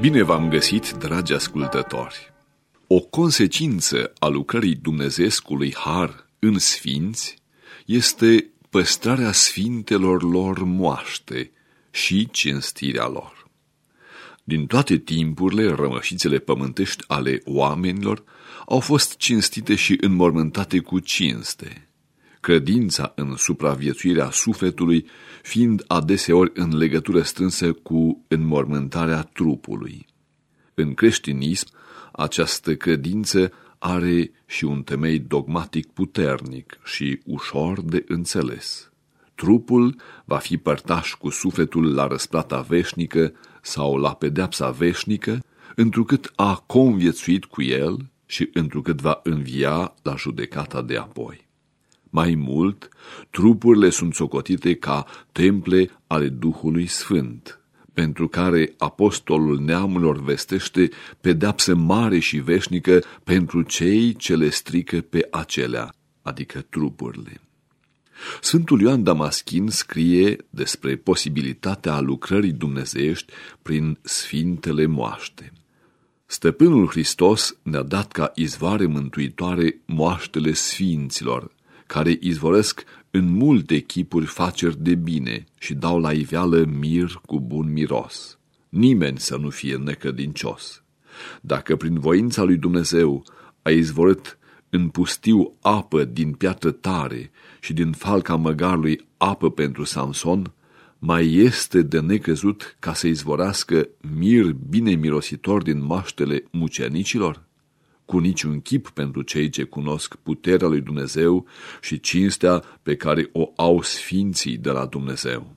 Bine v-am găsit, dragi ascultători! O consecință a lucrării Dumnezeescului Har în sfinți este păstrarea sfintelor lor moaște și cinstirea lor. Din toate timpurile, rămășițele pământești ale oamenilor au fost cinstite și înmormântate cu cinste, credința în supraviețuirea sufletului fiind adeseori în legătură strânsă cu înmormântarea trupului. În creștinism, această credință are și un temei dogmatic puternic și ușor de înțeles. Trupul va fi părtaș cu sufletul la răsplata veșnică sau la pedeapsa veșnică, întrucât a conviețuit cu el și întrucât va învia la judecata de apoi. Mai mult, trupurile sunt socotite ca temple ale Duhului Sfânt, pentru care apostolul neamurilor vestește pedeapsă mare și veșnică pentru cei ce le strică pe acelea, adică trupurile. Sfântul Ioan Damaschin scrie despre posibilitatea lucrării dumnezeiești prin sfintele moaște. Stăpânul Hristos ne-a dat ca izvoare mântuitoare moaștele sfinților, care izvoresc în multe chipuri faceri de bine și dau la iveală mir cu bun miros. Nimeni să nu fie necădincios. Dacă prin voința lui Dumnezeu a izvorât în pustiu apă din piatră tare și din falca măgarului apă pentru Samson, mai este de necrezut ca să izvorească mir bine mirositor din maștele mucenicilor? Cu niciun chip pentru cei ce cunosc puterea lui Dumnezeu și cinstea pe care o au sfinții de la Dumnezeu.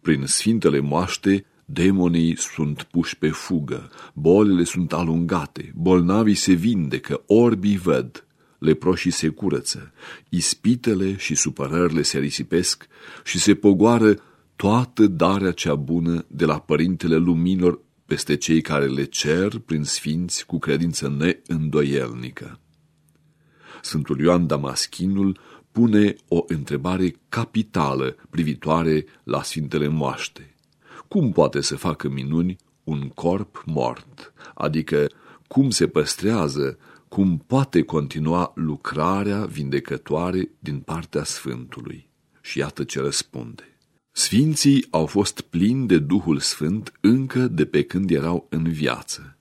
Prin sfintele moaște, demonii sunt puși pe fugă, bolile sunt alungate, bolnavii se vindecă, orbii văd, leproșii se curăță, ispitele și supărările se risipesc și se pogoară toată darea cea bună de la Părintele Luminilor peste cei care le cer prin sfinți cu credință neîndoielnică. Sfântul Ioan Damaschinul pune o întrebare capitală privitoare la Sfintele Moaște. Cum poate să facă minuni un corp mort? Adică cum se păstrează, cum poate continua lucrarea vindecătoare din partea Sfântului? Și iată ce răspunde. Sfinții au fost plini de Duhul Sfânt încă de pe când erau în viață,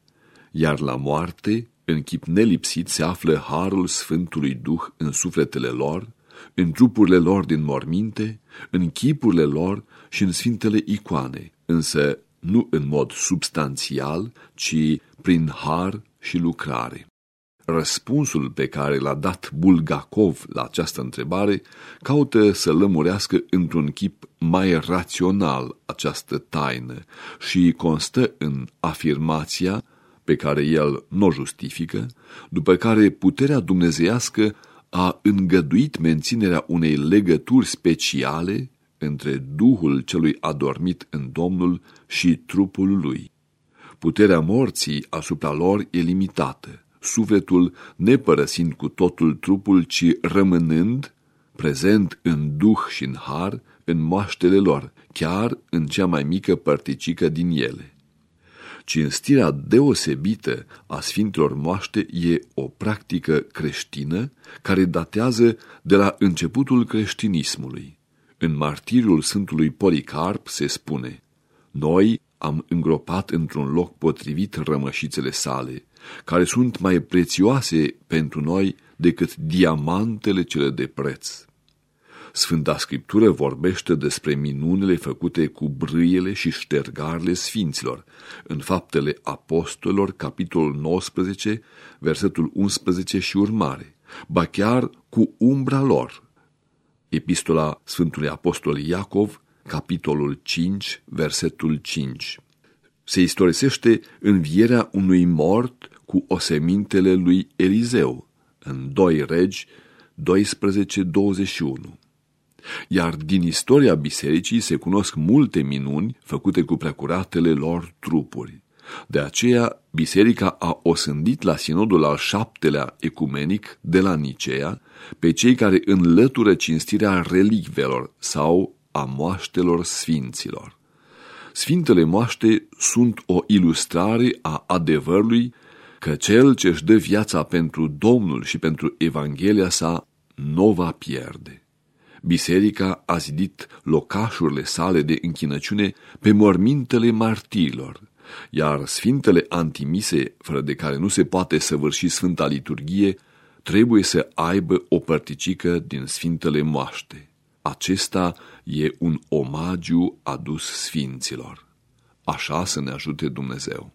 iar la moarte, în chip nelipsit, se află harul Sfântului Duh în sufletele lor, în trupurile lor din morminte, în chipurile lor și în sfintele icoane, însă nu în mod substanțial, ci prin har și lucrare. Răspunsul pe care l-a dat Bulgakov la această întrebare caută să lămurească într-un chip mai rațional această taină și constă în afirmația pe care el nu o justifică, după care puterea dumnezeiască a îngăduit menținerea unei legături speciale între Duhul celui adormit în Domnul și trupul lui. Puterea morții asupra lor e limitată sufletul nepărăsind cu totul trupul, ci rămânând prezent în duh și în har, în moaștele lor, chiar în cea mai mică părticică din ele. Cinstirea deosebită a Sfintelor Moaște e o practică creștină care datează de la începutul creștinismului. În martirul Sfântului Policarp se spune, Noi am îngropat într-un loc potrivit rămășițele sale, care sunt mai prețioase pentru noi decât diamantele cele de preț. Sfânta Scriptură vorbește despre minunile făcute cu brâiele și ștergarele sfinților, în faptele apostolilor, capitolul 19, versetul 11 și urmare, ba chiar cu umbra lor. Epistola Sfântului Apostol Iacov, capitolul 5, versetul 5. Se istorisește învierea unui mort cu osemintele lui Eliseu, în 2 regi 12-21. Iar din istoria bisericii se cunosc multe minuni făcute cu preacuratele lor trupuri. De aceea, biserica a osândit la sinodul al șaptelea ecumenic de la Nicea pe cei care înlătură cinstirea relicvelor sau a moaștelor sfinților. Sfintele moaște sunt o ilustrare a adevărului că cel ce își dă viața pentru Domnul și pentru Evanghelia sa nu va pierde. Biserica a zidit locașurile sale de închinăciune pe mormintele martirilor, iar sfintele antimise, fără de care nu se poate săvârși Sfânta Liturghie, trebuie să aibă o părticică din sfintele moaște. Acesta e un omagiu adus sfinților. Așa să ne ajute Dumnezeu.